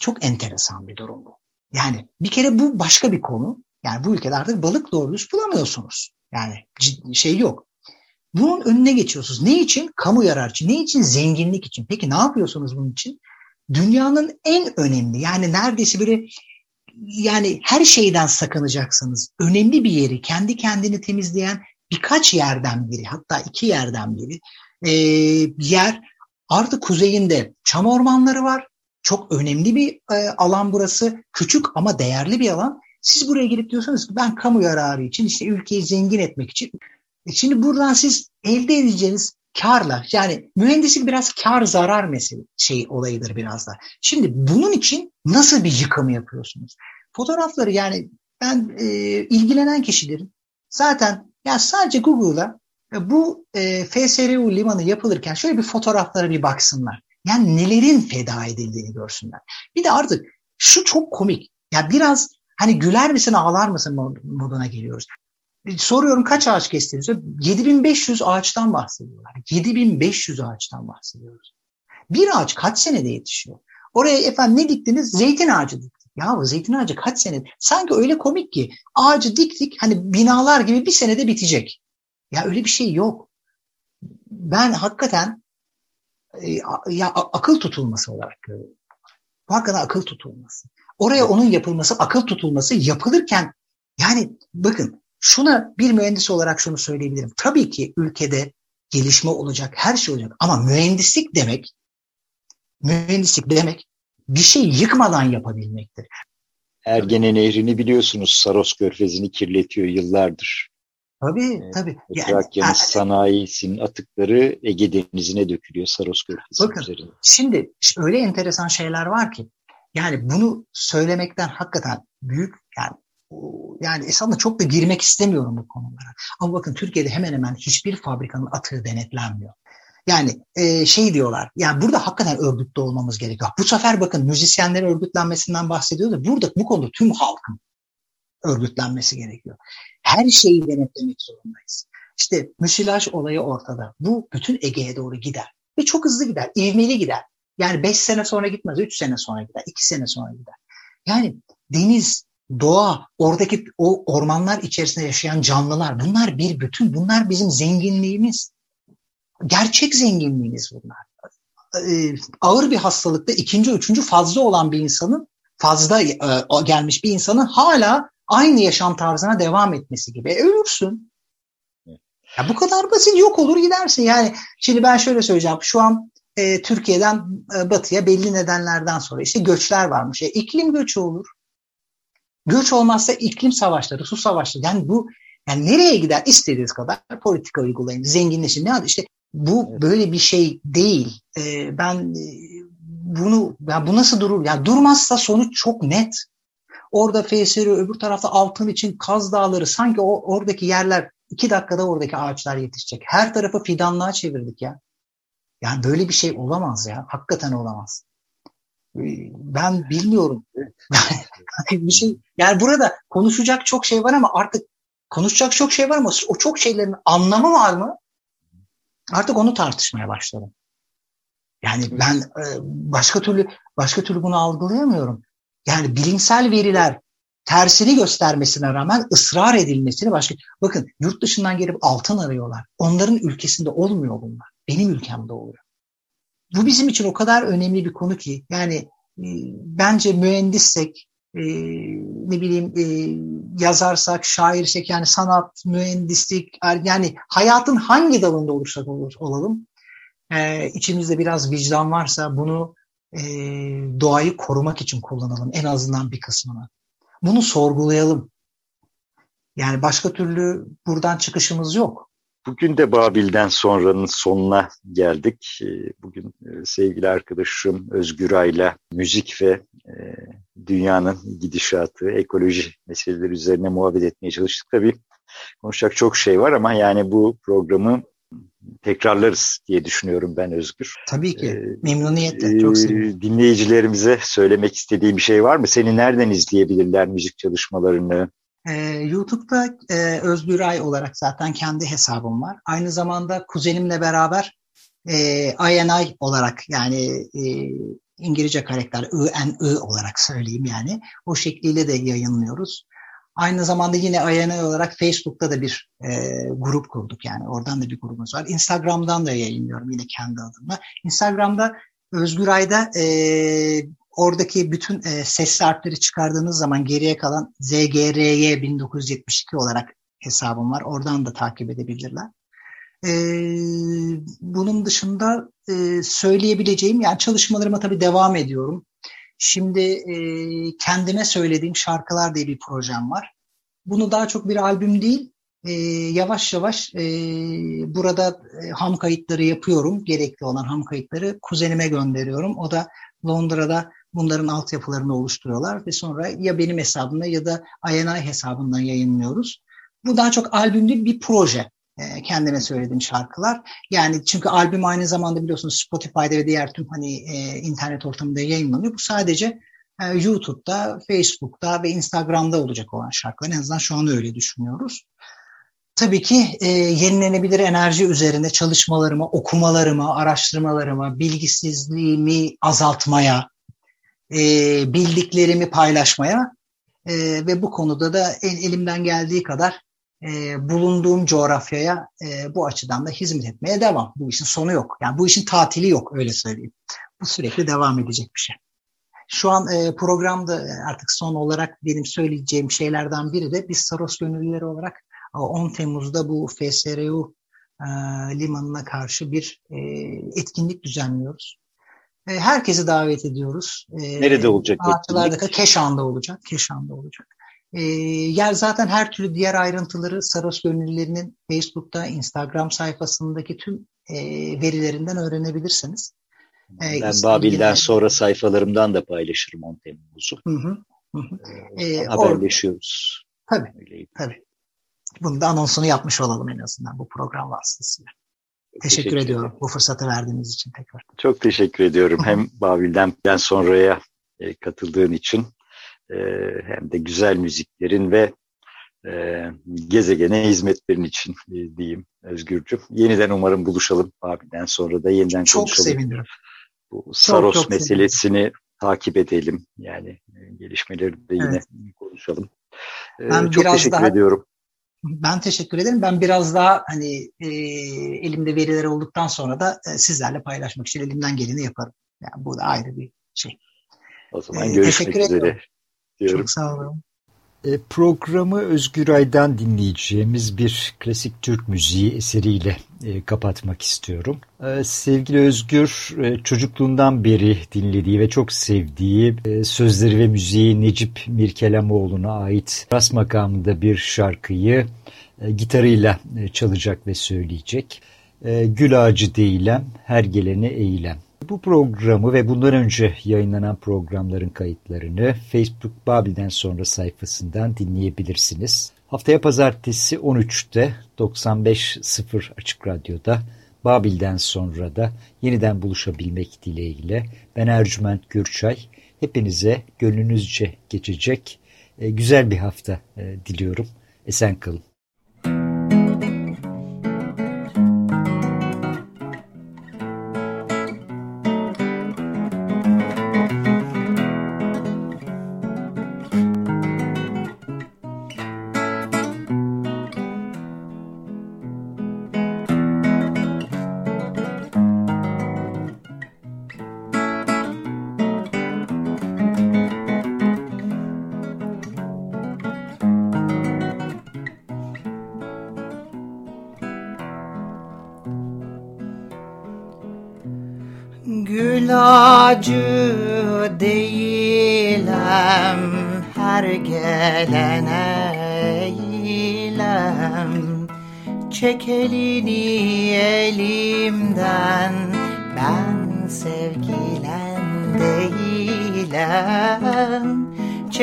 Çok enteresan bir durum bu. Yani bir kere bu başka bir konu. Yani bu ülkede artık balık doğru bulamıyorsunuz. Yani şey yok. Bunun önüne geçiyorsunuz. Ne için? Kamu yararı için. Ne için? Zenginlik için. Peki ne yapıyorsunuz bunun için? Dünyanın en önemli yani neredeyse böyle yani her şeyden sakınacaksınız. Önemli bir yeri, kendi kendini temizleyen birkaç yerden biri, hatta iki yerden biri e, yer artı kuzeyinde çam ormanları var. Çok önemli bir e, alan burası. Küçük ama değerli bir alan. Siz buraya gelip diyorsunuz ki ben kamu yararı için işte ülkeyi zengin etmek için. E şimdi buradan siz elde edeceğiniz karla yani mühendislik biraz kar zarar mesele şey olayıdır biraz da. Şimdi bunun için nasıl bir yıkım yapıyorsunuz? Fotoğrafları yani ben e, ilgilenen kişilerin zaten ya sadece Google'da e, bu e, FSRU limanı yapılırken şöyle bir fotoğraflara bir baksınlar. Yani nelerin feda edildiğini görsünler. Bir de artık şu çok komik. Ya biraz hani güler misin ağlar mısın moduna geliyoruz. Soruyorum kaç ağaç kestiniz? 7500 ağaçtan bahsediyorlar. 7500 ağaçtan bahsediyoruz. Bir ağaç kaç senede yetişiyor? Oraya efendim ne diktiniz? Zeytin ağacı diktik. Ya zeytin ağacı kaç sene? Sanki öyle komik ki ağacı diktik hani binalar gibi bir senede bitecek. Ya öyle bir şey yok. Ben hakikaten e, ya akıl tutulması olarak görüyorum. Bu hakikaten akıl tutulması. Oraya onun yapılması, akıl tutulması yapılırken yani bakın Şuna bir mühendis olarak şunu söyleyebilirim. Tabii ki ülkede gelişme olacak, her şey olacak. Ama mühendislik demek, mühendislik demek bir şey yıkmadan yapabilmektir. Ergene Nehri'ni biliyorsunuz Saros Körfezi'ni kirletiyor yıllardır. Tabii tabii. Yani, Trakya'nın sanayisinin atıkları Ege Denizi'ne dökülüyor Saros Körfezi bakın, üzerinde. Şimdi öyle enteresan şeyler var ki yani bunu söylemekten hakikaten büyük yani yani esasında çok da girmek istemiyorum bu konulara. Ama bakın Türkiye'de hemen hemen hiçbir fabrikanın atığı denetlenmiyor. Yani e, şey diyorlar, yani burada hakikaten örgütlü olmamız gerekiyor. Bu sefer bakın müzisyenlerin örgütlenmesinden bahsediyor da burada bu konuda tüm halkın örgütlenmesi gerekiyor. Her şeyi denetlemek zorundayız. İşte müsilaj olayı ortada. Bu bütün Ege'ye doğru gider. Ve çok hızlı gider, ivmeli gider. Yani beş sene sonra gitmez, üç sene sonra gider, iki sene sonra gider. Yani deniz, doğa, oradaki o ormanlar içerisinde yaşayan canlılar bunlar bir bütün. Bunlar bizim zenginliğimiz. Gerçek zenginliğimiz bunlar. Ee, ağır bir hastalıkta ikinci, üçüncü fazla olan bir insanın fazla e, gelmiş bir insanın hala aynı yaşam tarzına devam etmesi gibi. E, ölürsün. Ya bu kadar basit yok olur gidersin. Yani şimdi ben şöyle söyleyeceğim. Şu an e, Türkiye'den e, batıya belli nedenlerden sonra işte göçler varmış. E, iklim göçü olur. Göç olmazsa iklim savaşları, su savaşları. Yani bu yani nereye gider? İstediğiniz kadar politika uygulayın, zenginleşin. Ne işte bu evet. böyle bir şey değil. Ee, ben e, bunu ya bu nasıl durur? Ya durmazsa sonuç çok net. Orada FSR öbür tarafta altın için Kaz Dağları sanki o oradaki yerler iki dakikada oradaki ağaçlar yetişecek. Her tarafı fidanlığa çevirdik ya. Yani böyle bir şey olamaz ya. Hakikaten olamaz. Ben bilmiyorum. bir şey yani burada konuşacak çok şey var ama artık konuşacak çok şey var ama o çok şeylerin anlamı var mı? Artık onu tartışmaya başladım. Yani ben e, başka türlü başka türlü bunu algılayamıyorum. Yani bilimsel veriler tersini göstermesine rağmen ısrar edilmesini başka... Bakın yurt dışından gelip altın arıyorlar. Onların ülkesinde olmuyor bunlar. Benim ülkemde oluyor. Bu bizim için o kadar önemli bir konu ki yani e, bence mühendissek e, ne bileyim e, yazarsak, şairsek yani sanat, mühendislik yani hayatın hangi dalında olursak olur, olalım e, içimizde biraz vicdan varsa bunu e, doğayı korumak için kullanalım en azından bir kısmını. Bunu sorgulayalım. Yani başka türlü buradan çıkışımız yok. Bugün de Babil'den sonranın sonuna geldik. Ee, bugün e, sevgili arkadaşım Özgür Ay'la müzik ve e, dünyanın gidişatı, ekoloji meseleleri üzerine muhabbet etmeye çalıştık. Tabii konuşacak çok şey var ama yani bu programı tekrarlarız diye düşünüyorum ben Özgür. Tabii ki. Ee, Memnuniyetle. Çok sevinirim. Dinleyicilerimize söylemek istediğim bir şey var mı? Seni nereden izleyebilirler müzik çalışmalarını? Ee, YouTube'da e, Özgür Ay olarak zaten kendi hesabım var. Aynı zamanda kuzenimle beraber e, INI olarak yani e, İngilizce karakter I-N-I olarak söyleyeyim yani. O şekliyle de yayınlıyoruz. Aynı zamanda yine INI olarak Facebook'ta da bir e, grup kurduk yani. Oradan da bir grubumuz var. Instagram'dan da yayınlıyorum yine kendi adımla. Instagram'da Özgür Ay'da e, oradaki bütün e, ses harfleri çıkardığınız zaman geriye kalan ZGRY 1972 olarak hesabım var. Oradan da takip edebilirler. E, bunun dışında e, söyleyebileceğim yani çalışmalarıma tabii devam ediyorum. Şimdi e, kendime söylediğim şarkılar diye bir projem var. Bunu daha çok bir albüm değil, e, yavaş yavaş e, burada e, ham kayıtları yapıyorum. Gerekli olan ham kayıtları kuzenime gönderiyorum. O da Londra'da bunların altyapılarını oluşturuyorlar ve sonra ya benim hesabımda ya da INI hesabından yayınlıyoruz. Bu daha çok albüm değil bir proje. E, kendime söylediğim şarkılar. Yani çünkü albüm aynı zamanda biliyorsunuz Spotify'da ve diğer tüm hani e, internet ortamında yayınlanıyor. Bu sadece e, YouTube'da, Facebook'ta ve Instagram'da olacak olan şarkılar. En azından şu an öyle düşünüyoruz. Tabii ki e, yenilenebilir enerji üzerinde çalışmalarımı, okumalarımı, araştırmalarımı, bilgisizliğimi azaltmaya, e, bildiklerimi paylaşmaya e, ve bu konuda da el, elimden geldiği kadar e, bulunduğum coğrafyaya e, bu açıdan da hizmet etmeye devam. Bu işin sonu yok. Yani bu işin tatili yok öyle söyleyeyim. Bu sürekli devam edecek bir şey. Şu an e, programda artık son olarak benim söyleyeceğim şeylerden biri de biz Saros gönüllüleri olarak 10 Temmuz'da bu FSRU e, limanına karşı bir e, etkinlik düzenliyoruz. E, herkesi davet ediyoruz. E, Nerede olacak etkinlik? Keşan'da olacak. Keşan'da olacak. E, yer zaten her türlü diğer ayrıntıları Saros Gönüllülerinin Facebook'ta, Instagram sayfasındaki tüm e, verilerinden öğrenebilirsiniz. E, ben Babil'den sonra sayfalarımdan da paylaşırım 10 Temmuz'u. Hı hı, hı. E, haberleşiyoruz. Tabii, Öyleydi. tabii. Bunu da anonsunu yapmış olalım en azından bu program vasıtasıyla. Teşekkür, teşekkür ediyorum bu fırsatı verdiğiniz için tekrar. Çok teşekkür ediyorum. hem Babil'den sonraya e, katıldığın için e, hem de güzel müziklerin ve e, gezegene hizmetlerin için diyeyim Özgürcüm. Yeniden umarım buluşalım abiden sonra da yeniden çok konuşalım. Çok sevinirim. Bu Saros çok, çok meselesini sevinirim. takip edelim. Yani gelişmeleri de yine evet. konuşalım. Ben çok biraz teşekkür daha, ediyorum. Ben teşekkür ederim. Ben biraz daha hani e, elimde veriler olduktan sonra da e, sizlerle paylaşmak için elimden geleni yaparım. Yani bu da ayrı bir şey. O zaman e, görüşmek üzere. Ediyorum diyorum. Çok sağ olun. E, programı Özgür Ay'dan dinleyeceğimiz bir klasik Türk müziği eseriyle e, kapatmak istiyorum. E, sevgili Özgür e, çocukluğundan beri dinlediği ve çok sevdiği sözleri ve müziği Necip Mirkelamoğlu'na ait ras makamında bir şarkıyı gitarıyla çalacak ve söyleyecek. E, Gül ağacı değilem, her gelene eğilem. Bu programı ve bundan önce yayınlanan programların kayıtlarını Facebook Babil'den sonra sayfasından dinleyebilirsiniz. Haftaya pazartesi 13'te 95.0 Açık Radyo'da Babil'den sonra da yeniden buluşabilmek dileğiyle ben Ercüment Gürçay. Hepinize gönlünüzce geçecek e, güzel bir hafta e, diliyorum. Esen kalın.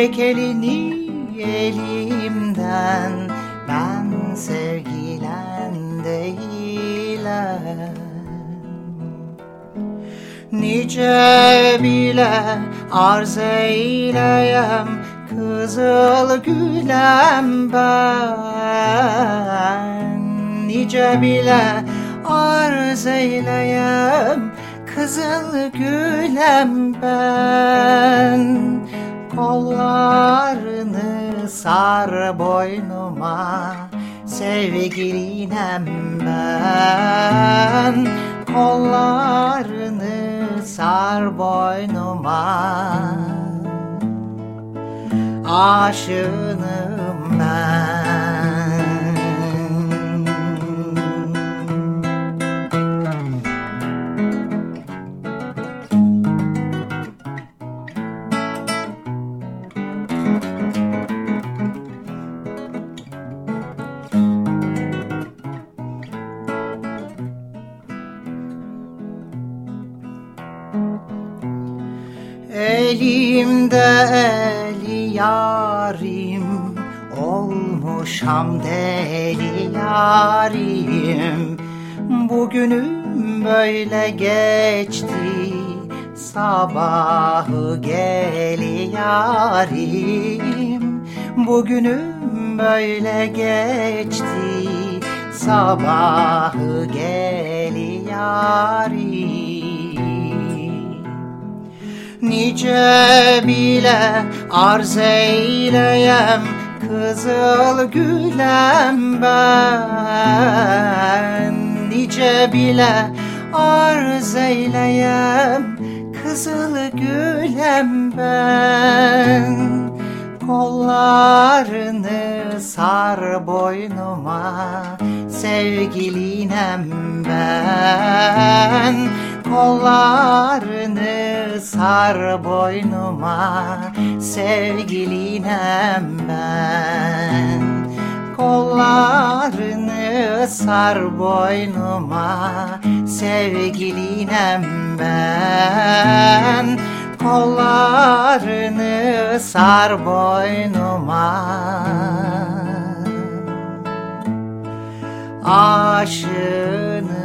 Çek elini elimden ben sevgilen değilim. Nice bile arz eyleyem Kızıl gülem ben. Nice bile arz eyleyem Kızıl gülem ben Kollarını sar boynuma. Sevgilinem ben Kollarını sar boynuma. Aşığınım ben Elimde eli yarim Olmuşam deli yarim. Bugünüm böyle geçti Sabahı geli yarim. Bugünüm böyle geçti Sabahı geli yarim Nice bile arz eyleyem Kızıl gülem ben. Nice bile arz eyleyem Kızıl gülem ben. Kollarını sar boynuma Sevgilinem ben. Kollarını sar boynuma Sevgilinem ben. Kollarını sar boynuma Sevgilinem ben. Kollarını sar boynuma. Aşığınım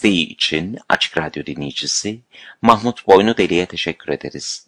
Desteği için Açık Radyo dinleyicisi Mahmut Boynudeli'ye teşekkür ederiz.